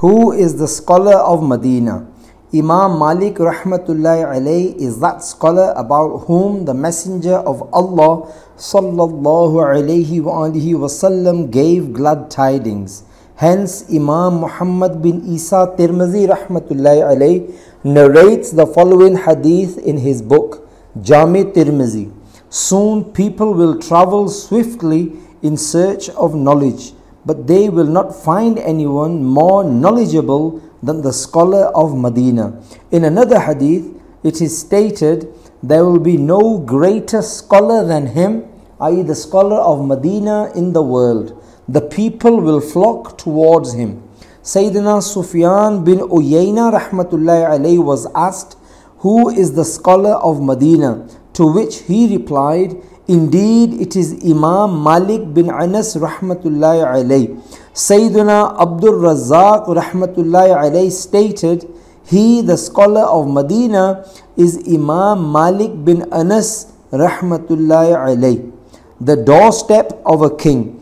Who is the scholar of Medina? Imam Malik rahmatullahi alayh is that scholar about whom the Messenger of Allah sallallahu alayhi wasallam gave glad tidings. Hence Imam Muhammad bin Isa Tirmizi rahmatullahi alayh narrates the following hadith in his book Jami Tirmizi. Soon people will travel swiftly in search of knowledge, but they will not find anyone more knowledgeable than the scholar of Medina. In another hadith, it is stated, There will be no greater scholar than him, i.e., the scholar of Medina in the world. The people will flock towards him. Sayyidina Sufyan bin Uyayna rahmatullahi alayhi was asked, Who is the scholar of Medina? To which he replied, Indeed, it is Imam Malik bin Anas rahmatullahi alayhi. Sayyidina Abdul Razzaq rahmatullahi alayhi stated, He, the scholar of Medina, is Imam Malik bin Anas rahmatullahi alayhi. The doorstep of a king.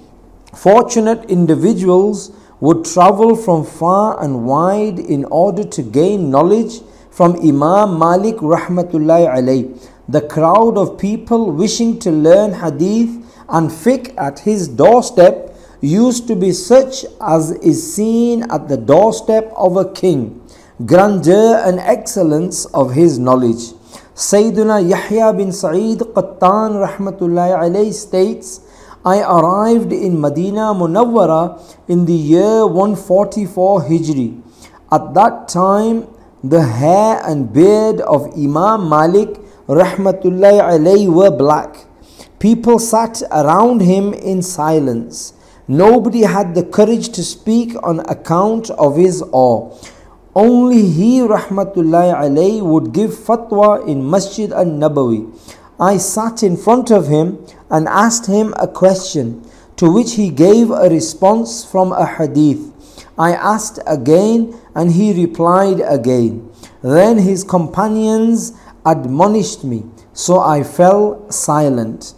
Fortunate individuals would travel from far and wide in order to gain knowledge from Imam Malik rahmatullahi alayhi. The crowd of people wishing to learn hadith and fiqh at his doorstep used to be such as is seen at the doorstep of a king, grandeur and excellence of his knowledge. Sayyiduna Yahya bin Sa'id Qattan rahmatullahi alayhi states, I arrived in Medina Munawwara in the year 144 Hijri. At that time, the hair and beard of Imam Malik rahmatullahi alayhi were black. People sat around him in silence. Nobody had the courage to speak on account of his awe. Only he, rahmatullahi alayhi, would give fatwa in Masjid al Nabawi. I sat in front of him and asked him a question, to which he gave a response from a hadith. I asked again, and he replied again. Then his companions admonished me, so I fell silent.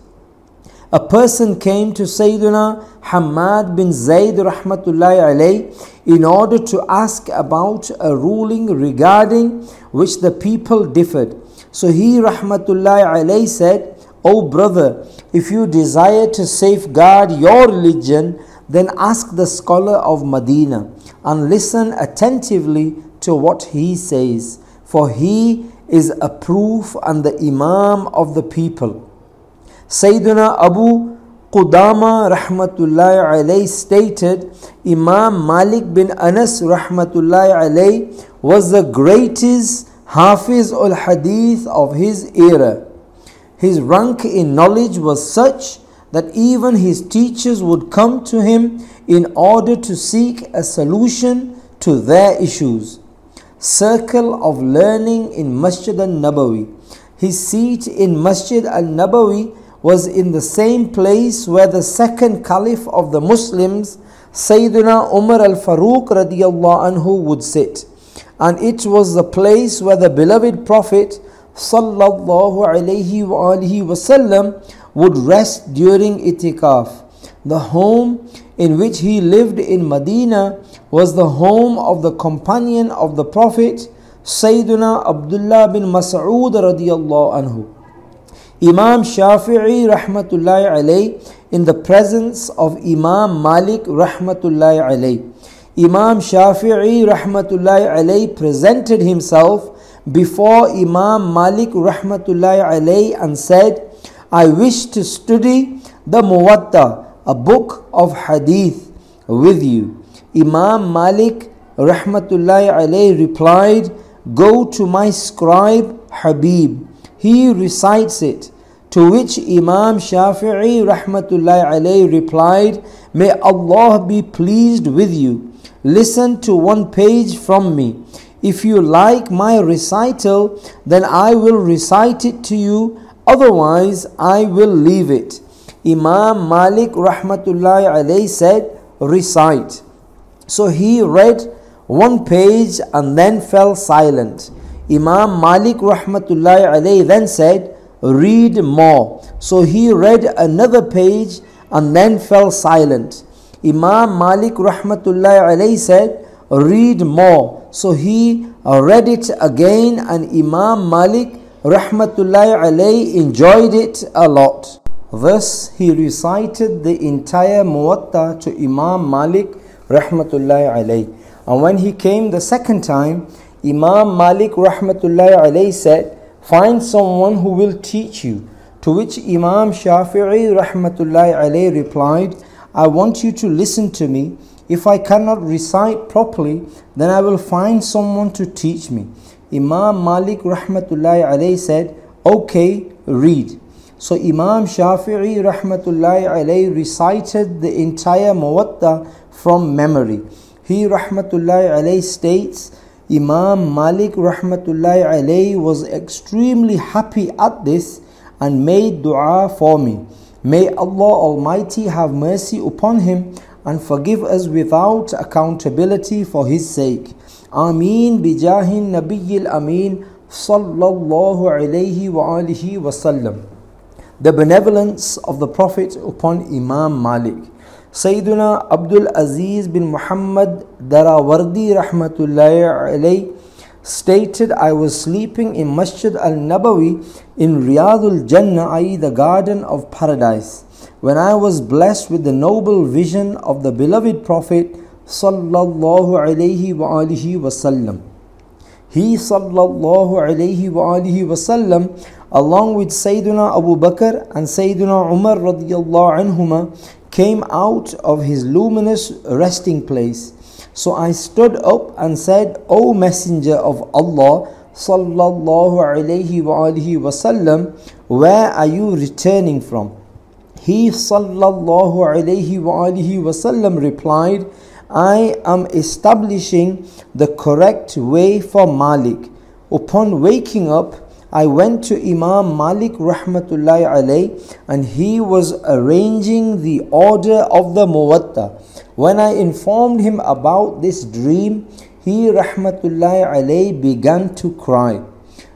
A person came to Sayyidina Hamad bin Zayd rahmatullahi alayh in order to ask about a ruling regarding which the people differed. So he rahmatullahi alayh said, O brother, if you desire to safeguard your religion, then ask the scholar of Medina and listen attentively to what he says, for he is a proof and the Imam of the people. Sayyidina Abu Qudama rahmatullahi alayhi stated Imam Malik bin Anas rahmatullahi alayhi was the greatest Hafiz al Hadith of his era. His rank in knowledge was such that even his teachers would come to him in order to seek a solution to their issues. Circle of learning in Masjid al Nabawi. His seat in Masjid al Nabawi was in the same place where the second caliph of the Muslims, Sayyidina Umar al Faruq radiallahu anhu would sit. And it was the place where the beloved Prophet sallallahu wasallam would rest during itikaf. The home in which he lived in Medina was the home of the companion of the Prophet, Sayyidina Abdullah bin Mas'ud radiallahu anhu. Imam Shafi'i rahmatullahi alayh in the presence of Imam Malik rahmatullahi alayh. Imam Shafi'i rahmatullahi alayh presented himself before Imam Malik rahmatullahi alayh and said, I wish to study the Muwatta, a book of hadith with you. Imam Malik rahmatullahi alayh replied, Go to my scribe Habib he recites it. To which Imam Shafi'i rahmatullahi alayhi replied, May Allah be pleased with you. Listen to one page from me. If you like my recital, then I will recite it to you. Otherwise, I will leave it. Imam Malik rahmatullahi alayhi said, Recite. So he read one page and then fell silent. Imam Malik rahmatullahi alayhi then said, Read more. So he read another page and then fell silent. Imam Malik rahmatullahi alayhi said, read more. So he read it again and Imam Malik rahmatullahi alayhi enjoyed it a lot. Thus he recited the entire Muwatta to Imam Malik rahmatullahi alayhi. And when he came the second time, Imam Malik rahmatullahi alayhi said, Find someone who will teach you. To which Imam Shafi'i rahmatullahi alayhi replied, I want you to listen to me. If I cannot recite properly, then I will find someone to teach me. Imam Malik rahmatullahi alayhi said, Okay, read. So Imam Shafi'i rahmatullahi alayhi recited the entire Muwatta from memory. He rahmatullahi alayhi states, Imam Malik rahmatullahi alayhi was extremely happy at this and made dua for me. May Allah Almighty have mercy upon him and forgive us without accountability for his sake. Ameen bijahin nabiyil ameen sallallahu alayhi wa alihi wasallam. The benevolence of the Prophet upon Imam Malik. Sayyiduna Abdul Aziz bin Muhammad Darawardi rahmatullahi alayhi stated, I was sleeping in Masjid al Nabawi in Riyadul Jannah, i.e., the garden of paradise, when I was blessed with the noble vision of the beloved Prophet sallallahu alayhi wa alihi wasallam. He sallallahu alayhi wa alihi wasallam along with Sayyidina Abu Bakr and Sayyidina Umar radiyallahu anhuma came out of his luminous resting place so I stood up and said, O Messenger of Allah, sallallahu alayhi wa alihi wasallam, where are you returning from? He sallallahu alayhi wa alihi wasallam replied, I am establishing the correct way for Malik. Upon waking up, I went to Imam Malik rahmatullahi alayh and he was arranging the order of the Muwatta. When I informed him about this dream, he rahmatullahi alayhi began to cry.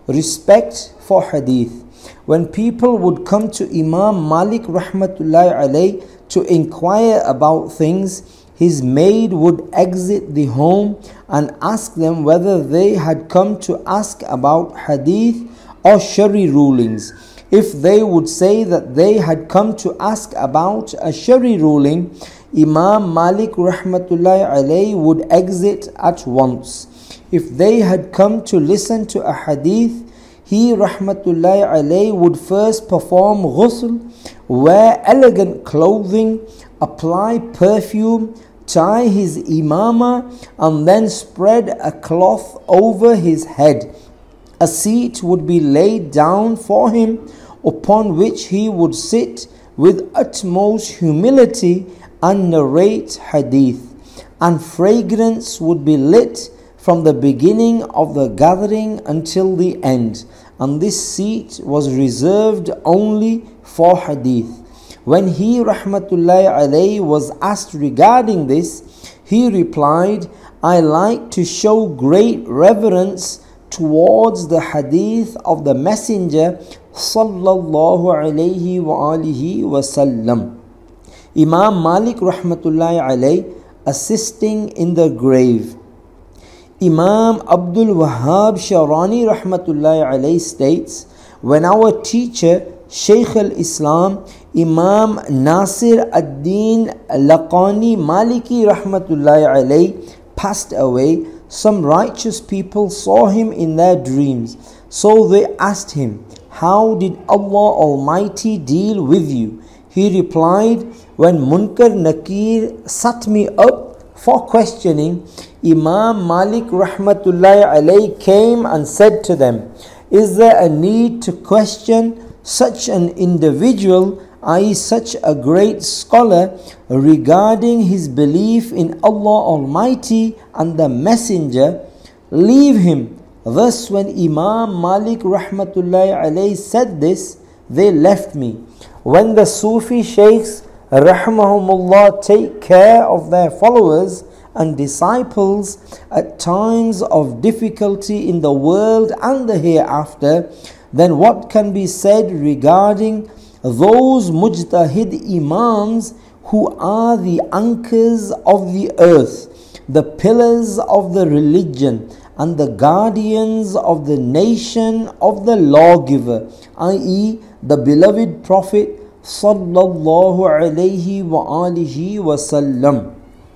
Respect for hadith. When people would come to Imam Malik rahmatullahi alayhi to inquire about things, his maid would exit the home and ask them whether they had come to ask about hadith or shari rulings. If they would say that they had come to ask about a shari ruling, Imam Malik rahmatullahi alayhi would exit at once. If they had come to listen to a hadith, he rahmatullahi alayhi would first perform ghusl, wear elegant clothing, apply perfume, tie his imama, and then spread a cloth over his head. A seat would be laid down for him upon which he would sit with utmost humility and narrate hadith, and fragrance would be lit from the beginning of the gathering until the end, and this seat was reserved only for hadith. When he rahmatullahi alayhi was asked regarding this, he replied, I like to show great reverence towards the hadith of the messenger sallallahu alayhi wa alihi wasallam. Imam Malik rahmatullahi alayh assisting in the grave. Imam Abdul Wahhab Sharani rahmatullahi alayh states, when our teacher Shaykh al-Islam Imam Nasir ad-Din Laqani Maliki rahmatullahi alayh passed away, some righteous people saw him in their dreams. So they asked him, How did Allah Almighty deal with you? He replied, When Munkar Nakir sat me up for questioning, Imam Malik rahmatullahi alayhi came and said to them, Is there a need to question such an individual, i.e., such a great scholar, regarding his belief in Allah Almighty and the Messenger? Leave him. Thus, when Imam Malik rahmatullahi alayhi said this, they left me. When the Sufi sheikhs, rahmahumullah, take care of their followers and disciples at times of difficulty in the world and the hereafter, then what can be said regarding those mujtahid imams who are the anchors of the earth? the pillars of the religion and the guardians of the nation of the lawgiver, i.e., the beloved Prophet sallallahu alaihi wasallam.